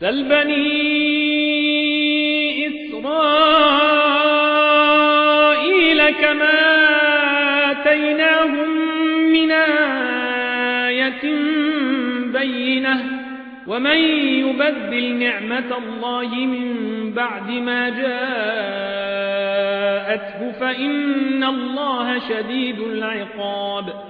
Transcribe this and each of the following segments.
سل بني إسرائيل كما آتيناهم من آية بينة ومن يبدل نعمة الله من بعد ما جاءته فإن الله شديد العقاب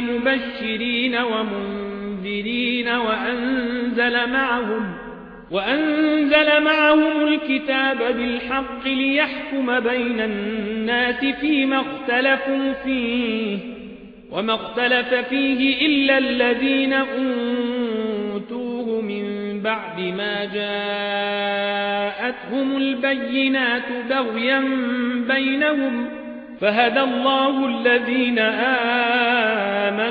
مبشرين ومنذرين وأنزل معهم وأنزل معهم الكتاب بالحق ليحكم بين الناس فيما اختلفوا فيه وما اختلف فيه إلا الذين أوتوه من بعد ما جاءتهم البينات بغيا بينهم فهدى الله الذين آمنوا